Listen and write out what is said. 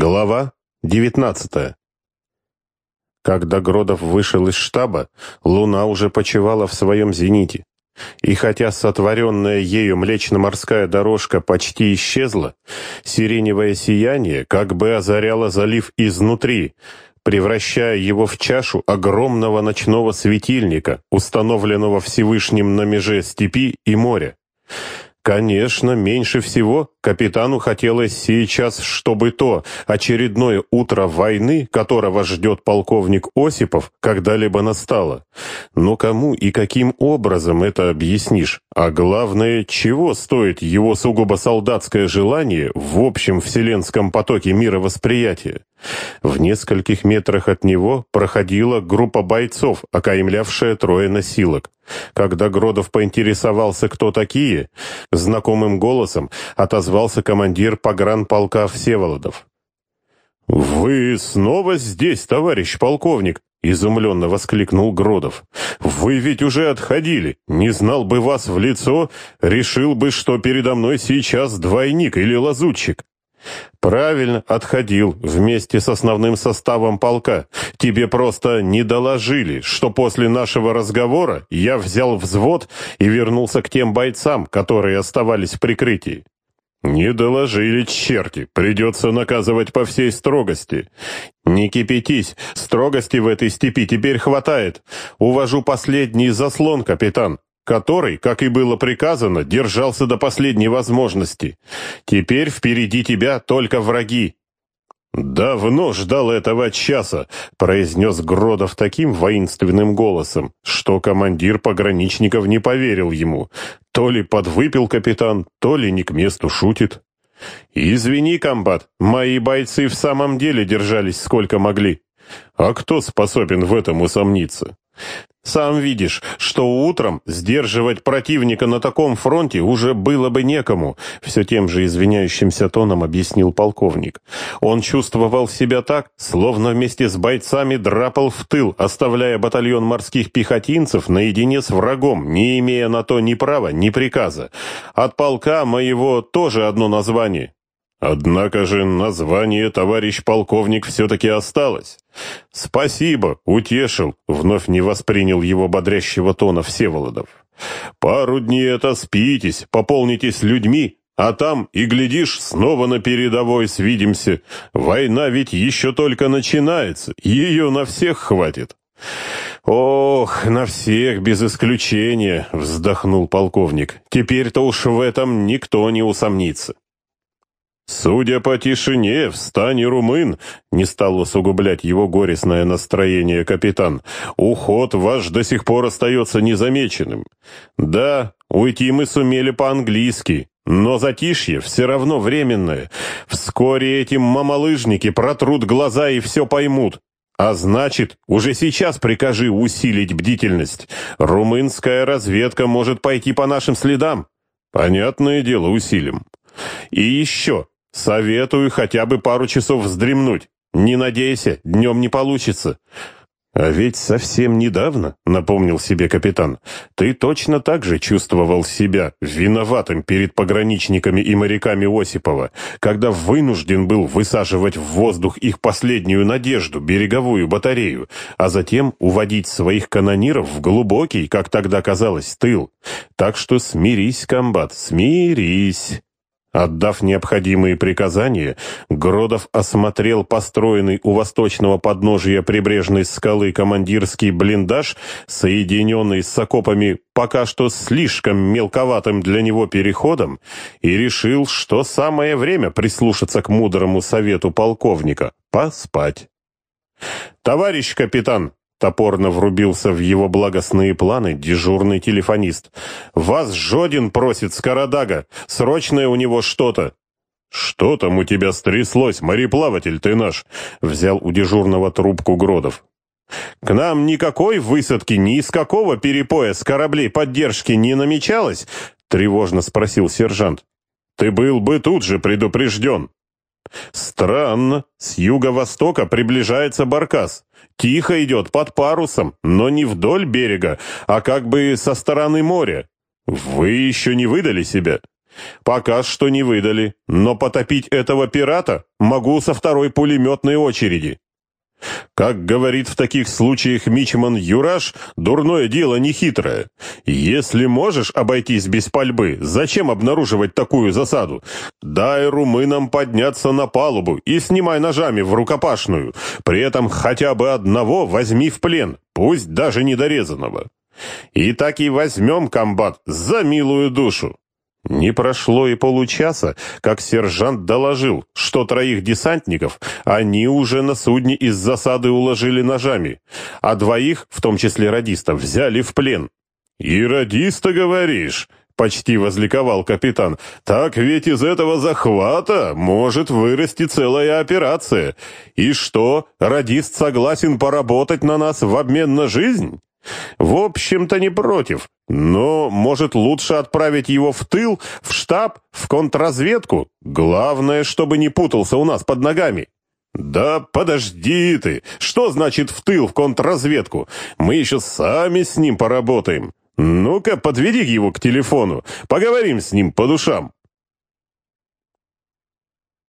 Глава 19 Когда Гродов вышел из штаба, луна уже почивала в своем зените. И хотя сотворенная ею млечно-морская дорожка почти исчезла, сиреневое сияние как бы озаряло залив изнутри, превращая его в чашу огромного ночного светильника, установленного Всевышним на меже степи и моря. Конечно, меньше всего капитану хотелось сейчас, чтобы то очередное утро войны, которого ждет полковник Осипов, когда-либо настало. Но кому и каким образом это объяснишь? А главное, чего стоит его сугубо солдатское желание в общем вселенском потоке мировосприятия? В нескольких метрах от него проходила группа бойцов, окаймлявшая трое носилок. Когда Гродов поинтересовался, кто такие, знакомым голосом отозвался командир погранполка Всеволодов. «Вы снова здесь, товарищ полковник?» — изумленно воскликнул Гродов. «Вы ведь уже отходили. Не знал бы вас в лицо, решил бы, что передо мной сейчас двойник или лазутчик. «Правильно, отходил, вместе с основным составом полка. Тебе просто не доложили, что после нашего разговора я взял взвод и вернулся к тем бойцам, которые оставались в прикрытии». «Не доложили, черти, придется наказывать по всей строгости». «Не кипятись, строгости в этой степи теперь хватает. Увожу последний заслон, капитан» который, как и было приказано, держался до последней возможности. Теперь впереди тебя только враги. «Давно ждал этого часа», — произнес Гродов таким воинственным голосом, что командир пограничников не поверил ему. То ли подвыпил капитан, то ли не к месту шутит. «Извини, комбат, мои бойцы в самом деле держались сколько могли. А кто способен в этом усомниться? Сам видишь, что утром сдерживать противника на таком фронте уже было бы некому, все тем же извиняющимся тоном объяснил полковник. Он чувствовал себя так, словно вместе с бойцами драпал в тыл, оставляя батальон морских пехотинцев наедине с врагом, не имея на то ни права, ни приказа. От полка моего тоже одно название Однако же название товарищ полковник все-таки осталось. Спасибо, утешил, вновь не воспринял его бодрящего тона Всеволодов. Пару дней это спитесь, пополнитесь людьми, а там, и глядишь, снова на передовой свидимся. Война ведь еще только начинается, ее на всех хватит. «Ох, на всех без исключения», — вздохнул полковник. «Теперь-то уж в этом никто не усомнится». «Судя по тишине, в стане румын», — не стал усугублять его горестное настроение капитан, «уход ваш до сих пор остается незамеченным. Да, уйти мы сумели по-английски, но затишье все равно временное. Вскоре эти мамалыжники протрут глаза и все поймут. А значит, уже сейчас прикажи усилить бдительность. Румынская разведка может пойти по нашим следам. Понятное дело, усилим. И еще, Советую хотя бы пару часов вздремнуть. Не надейся, днем не получится. А ведь совсем недавно, напомнил себе капитан, ты точно так же чувствовал себя виноватым перед пограничниками и моряками Осипова, когда вынужден был высаживать в воздух их последнюю надежду, береговую батарею, а затем уводить своих канониров в глубокий, как тогда казалось, тыл. Так что смирись, комбат, смирись. Отдав необходимые приказания, Гродов осмотрел построенный у восточного подножия прибрежной скалы командирский блиндаж, соединенный с окопами пока что слишком мелковатым для него переходом, и решил, что самое время прислушаться к мудрому совету полковника — поспать. «Товарищ капитан!» Топорно врубился в его благостные планы дежурный телефонист. «Вас Жодин просит Скородага. Срочное у него что-то». «Что там у тебя стряслось, мореплаватель ты наш?» Взял у дежурного трубку Гродов. «К нам никакой высадки ни из какого перепоя с кораблей поддержки не намечалось?» Тревожно спросил сержант. «Ты был бы тут же предупрежден». «Странно. С юго-востока приближается баркас. Тихо идет под парусом, но не вдоль берега, а как бы со стороны моря. Вы еще не выдали себя?» Пока что не выдали, но потопить этого пирата могу со второй пулеметной очереди. Как говорит в таких случаях Мичман Юраш, дурное дело не хитрое. Если можешь обойтись без пальбы, зачем обнаруживать такую засаду? Дай румынам подняться на палубу и снимай ножами в рукопашную. При этом хотя бы одного возьми в плен, пусть даже недорезанного. И так и возьмем комбат за милую душу. Не прошло и получаса, как сержант доложил, что троих десантников они уже на судне из засады уложили ножами, а двоих, в том числе радистов, взяли в плен. «И радиста, говоришь?» — почти возликовал капитан. «Так ведь из этого захвата может вырасти целая операция. И что, радист согласен поработать на нас в обмен на жизнь?» В общем-то, не против. Но, может, лучше отправить его в тыл, в штаб, в контрразведку? Главное, чтобы не путался у нас под ногами. «Да подожди ты! Что значит в тыл, в контрразведку? Мы еще сами с ним поработаем. Ну-ка, подведи его к телефону, поговорим с ним по душам».